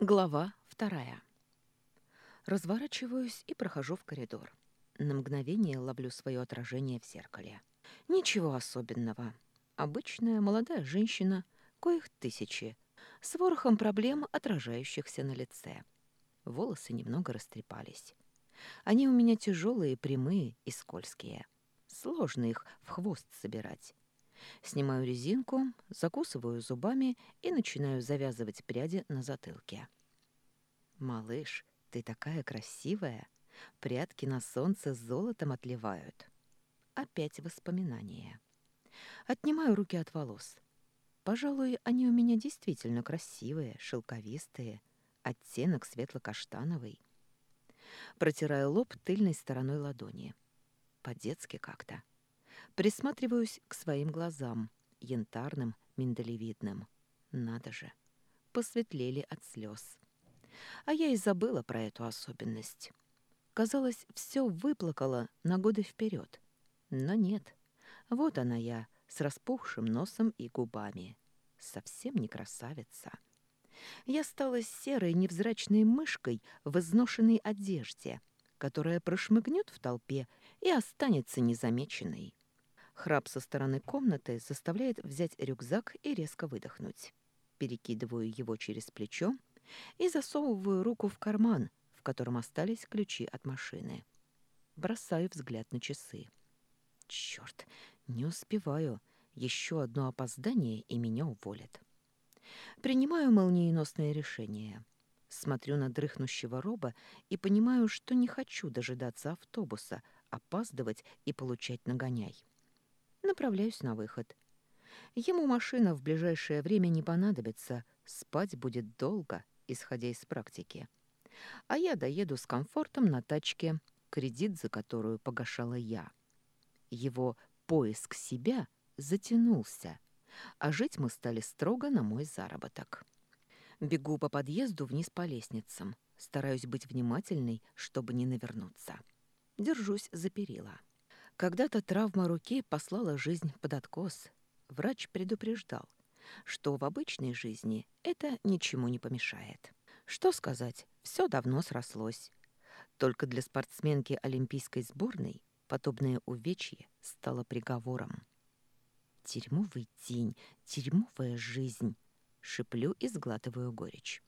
Глава вторая. Разворачиваюсь и прохожу в коридор. На мгновение ловлю свое отражение в зеркале. Ничего особенного. Обычная молодая женщина, коих тысячи, с ворохом проблем, отражающихся на лице. Волосы немного растрепались. Они у меня тяжелые, прямые и скользкие. Сложно их в хвост собирать. Снимаю резинку, закусываю зубами и начинаю завязывать пряди на затылке. «Малыш, ты такая красивая! Прядки на солнце золотом отливают!» Опять воспоминания. Отнимаю руки от волос. Пожалуй, они у меня действительно красивые, шелковистые, оттенок светло-каштановый. Протираю лоб тыльной стороной ладони. По-детски как-то. Присматриваюсь к своим глазам, янтарным, миндалевидным. Надо же, посветлели от слез. А я и забыла про эту особенность. Казалось, все выплакала на годы вперед. Но нет. Вот она я, с распухшим носом и губами. Совсем не красавица. Я стала серой невзрачной мышкой в изношенной одежде, которая прошмыгнет в толпе и останется незамеченной. Храп со стороны комнаты заставляет взять рюкзак и резко выдохнуть. Перекидываю его через плечо и засовываю руку в карман, в котором остались ключи от машины. Бросаю взгляд на часы. Черт, не успеваю. Еще одно опоздание, и меня уволят. Принимаю молниеносное решение. Смотрю на дрыхнущего роба и понимаю, что не хочу дожидаться автобуса, опаздывать и получать нагоняй. Направляюсь на выход. Ему машина в ближайшее время не понадобится, спать будет долго, исходя из практики. А я доеду с комфортом на тачке, кредит за которую погашала я. Его поиск себя затянулся, а жить мы стали строго на мой заработок. Бегу по подъезду вниз по лестницам, стараюсь быть внимательной, чтобы не навернуться. Держусь за перила. Когда-то травма руки послала жизнь под откос. Врач предупреждал, что в обычной жизни это ничему не помешает. Что сказать, все давно срослось. Только для спортсменки олимпийской сборной подобное увечье стало приговором. «Тюрьмовый день, тюрьмовая жизнь», — шиплю и сглатываю горечь.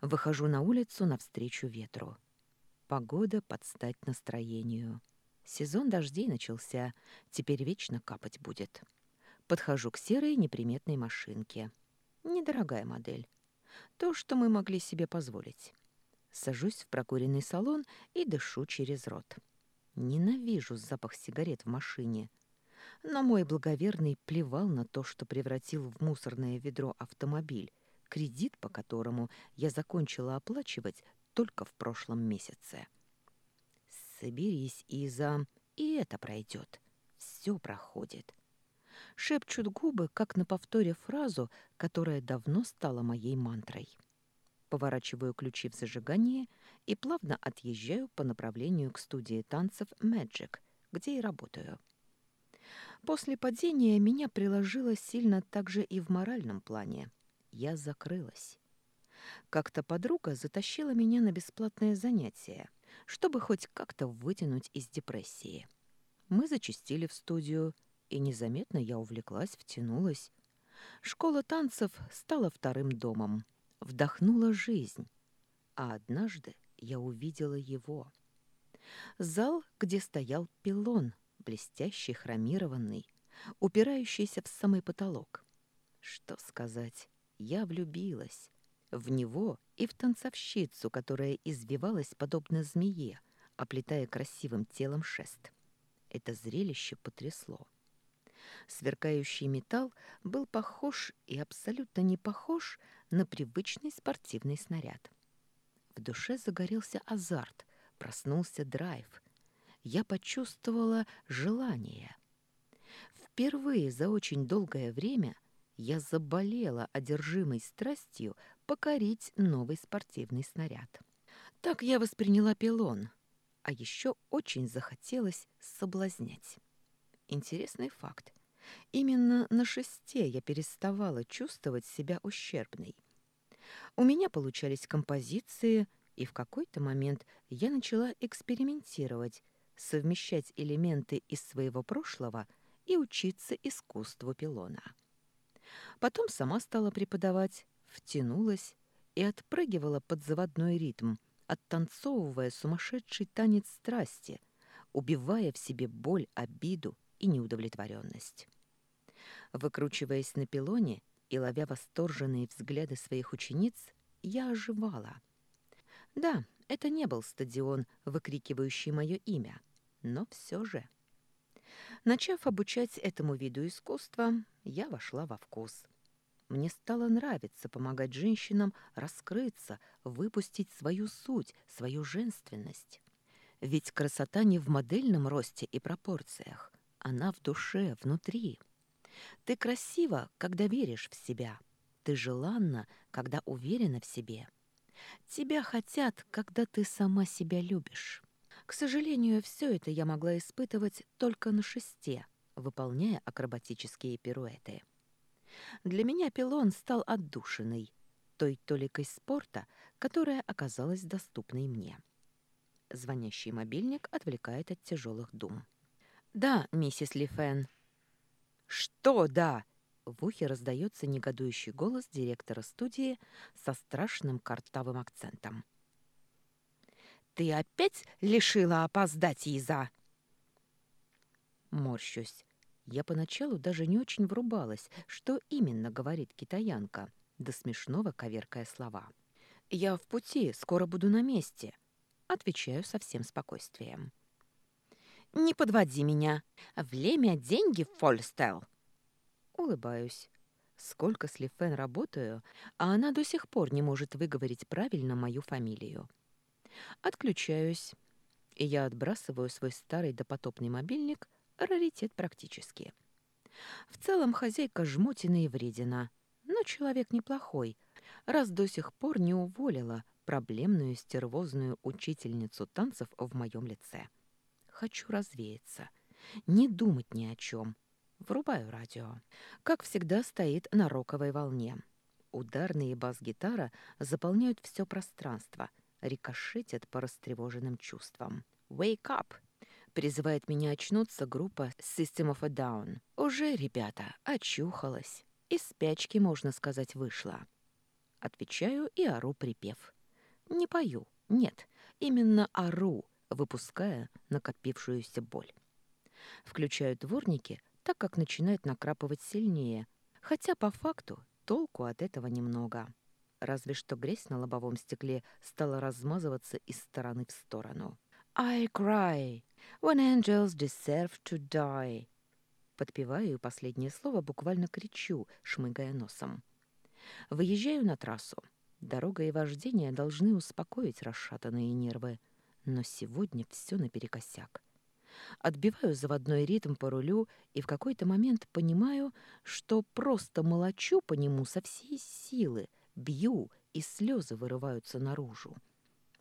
Выхожу на улицу навстречу ветру. Погода под стать настроению — Сезон дождей начался, теперь вечно капать будет. Подхожу к серой неприметной машинке. Недорогая модель. То, что мы могли себе позволить. Сажусь в прокуренный салон и дышу через рот. Ненавижу запах сигарет в машине. Но мой благоверный плевал на то, что превратил в мусорное ведро автомобиль, кредит по которому я закончила оплачивать только в прошлом месяце. Соберись, Иза, и это пройдет. Все проходит. Шепчут губы, как на повторе фразу, которая давно стала моей мантрой. Поворачиваю ключи в зажигание и плавно отъезжаю по направлению к студии танцев Magic, где и работаю. После падения меня приложило сильно также и в моральном плане. Я закрылась. Как-то подруга затащила меня на бесплатное занятие чтобы хоть как-то вытянуть из депрессии. Мы зачастили в студию, и незаметно я увлеклась, втянулась. Школа танцев стала вторым домом, вдохнула жизнь. А однажды я увидела его. Зал, где стоял пилон, блестящий, хромированный, упирающийся в самый потолок. Что сказать, я влюбилась в него и в танцовщицу, которая извивалась подобно змее, оплетая красивым телом шест. Это зрелище потрясло. Сверкающий металл был похож и абсолютно не похож на привычный спортивный снаряд. В душе загорелся азарт, проснулся драйв. Я почувствовала желание. Впервые за очень долгое время я заболела одержимой страстью покорить новый спортивный снаряд. Так я восприняла пилон, а еще очень захотелось соблазнять. Интересный факт. Именно на шесте я переставала чувствовать себя ущербной. У меня получались композиции, и в какой-то момент я начала экспериментировать, совмещать элементы из своего прошлого и учиться искусству пилона. Потом сама стала преподавать, втянулась и отпрыгивала под заводной ритм, оттанцовывая сумасшедший танец страсти, убивая в себе боль, обиду и неудовлетворенность. Выкручиваясь на пилоне и ловя восторженные взгляды своих учениц, я оживала. Да, это не был стадион, выкрикивающий мое имя, но все же. Начав обучать этому виду искусства, я вошла во вкус. Мне стало нравиться помогать женщинам раскрыться, выпустить свою суть, свою женственность. Ведь красота не в модельном росте и пропорциях, она в душе, внутри. Ты красива, когда веришь в себя. Ты желанна, когда уверена в себе. Тебя хотят, когда ты сама себя любишь. К сожалению, все это я могла испытывать только на шесте, выполняя акробатические пируэты. Для меня пилон стал отдушиной, той толикой спорта, которая оказалась доступной мне. Звонящий мобильник отвлекает от тяжелых дум. «Да, миссис Лифен». «Что «да»?» В ухе раздается негодующий голос директора студии со страшным картавым акцентом. «Ты опять лишила опоздать, Иза?» Морщусь. Я поначалу даже не очень врубалась, что именно говорит китаянка, до смешного коверкая слова. «Я в пути, скоро буду на месте», — отвечаю со всем спокойствием. «Не подводи меня. Время — деньги, Фольстел!» Улыбаюсь. Сколько с Лифен работаю, а она до сих пор не может выговорить правильно мою фамилию. Отключаюсь, и я отбрасываю свой старый допотопный мобильник раритет практически. В целом хозяйка жмотина и вредина, но человек неплохой, раз до сих пор не уволила проблемную стервозную учительницу танцев в моем лице. Хочу развеяться, не думать ни о чем. Врубаю радио. Как всегда, стоит на роковой волне. Ударные бас-гитара заполняют все пространство, рикошетят по растревоженным чувствам. «Wake up!» Призывает меня очнуться группа System of a Down. Уже, ребята, очухалась. Из спячки, можно сказать, вышла. Отвечаю и ору припев. Не пою, нет, именно ору, выпуская накопившуюся боль. Включаю дворники, так как начинает накрапывать сильнее, хотя по факту толку от этого немного. Разве что грязь на лобовом стекле стала размазываться из стороны в сторону. I cry when angels deserve to die. Подпеваю последнее слово, буквально кричу, шмыгая носом. Выезжаю на трассу. Дорога и вождение должны успокоить расшатанные нервы. Но сегодня все наперекосяк. Отбиваю заводной ритм по рулю и в какой-то момент понимаю, что просто молочу по нему со всей силы, бью, и слезы вырываются наружу.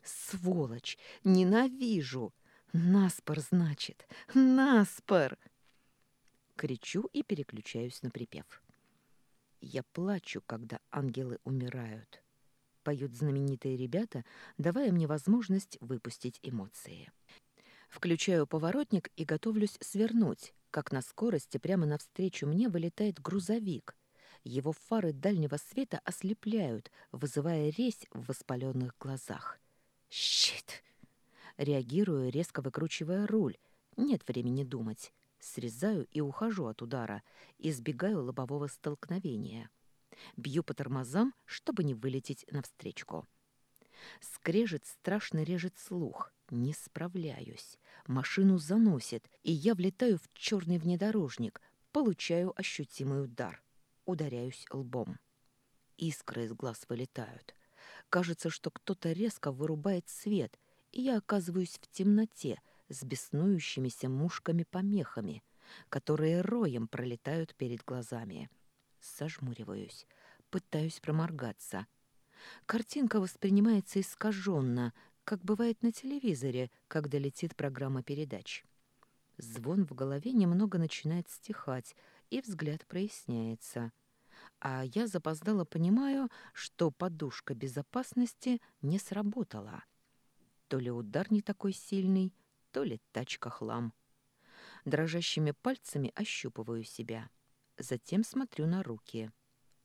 Сволочь! Ненавижу! Наспор, значит! Наспор! Кричу и переключаюсь на припев. Я плачу, когда ангелы умирают. Поют знаменитые ребята, давая мне возможность выпустить эмоции. Включаю поворотник и готовлюсь свернуть, как на скорости прямо навстречу мне вылетает грузовик. Его фары дальнего света ослепляют, вызывая резь в воспаленных глазах. «Щит!» Реагирую, резко выкручивая руль. Нет времени думать. Срезаю и ухожу от удара, избегаю лобового столкновения. Бью по тормозам, чтобы не вылететь навстречку. Скрежет страшно режет слух. Не справляюсь. Машину заносит, и я влетаю в черный внедорожник, получаю ощутимый удар. Ударяюсь лбом. Искры из глаз вылетают. Кажется, что кто-то резко вырубает свет, и я оказываюсь в темноте с беснующимися мушками-помехами, которые роем пролетают перед глазами. Сожмуриваюсь, пытаюсь проморгаться. Картинка воспринимается искаженно, как бывает на телевизоре, когда летит программа передач. Звон в голове немного начинает стихать, и взгляд проясняется. а я запоздало понимаю, что подушка безопасности не сработала. То ли удар не такой сильный, то ли тачка хлам. Дрожащими пальцами ощупываю себя. Затем смотрю на руки.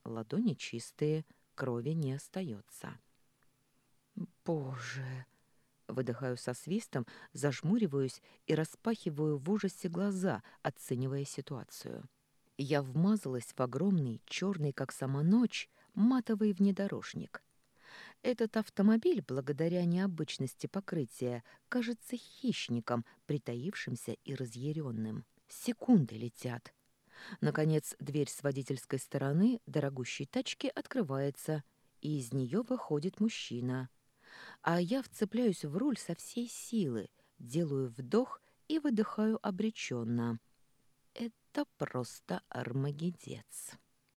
Ладони чистые, крови не остается. «Боже!» Выдыхаю со свистом, зажмуриваюсь и распахиваю в ужасе глаза, оценивая ситуацию. Я вмазалась в огромный, черный, как сама ночь, матовый внедорожник. Этот автомобиль, благодаря необычности покрытия, кажется хищником, притаившимся и разъяренным. Секунды летят. Наконец, дверь с водительской стороны дорогущей тачки открывается, и из нее выходит мужчина. А я вцепляюсь в руль со всей силы, делаю вдох и выдыхаю обреченно. Это просто армагедец.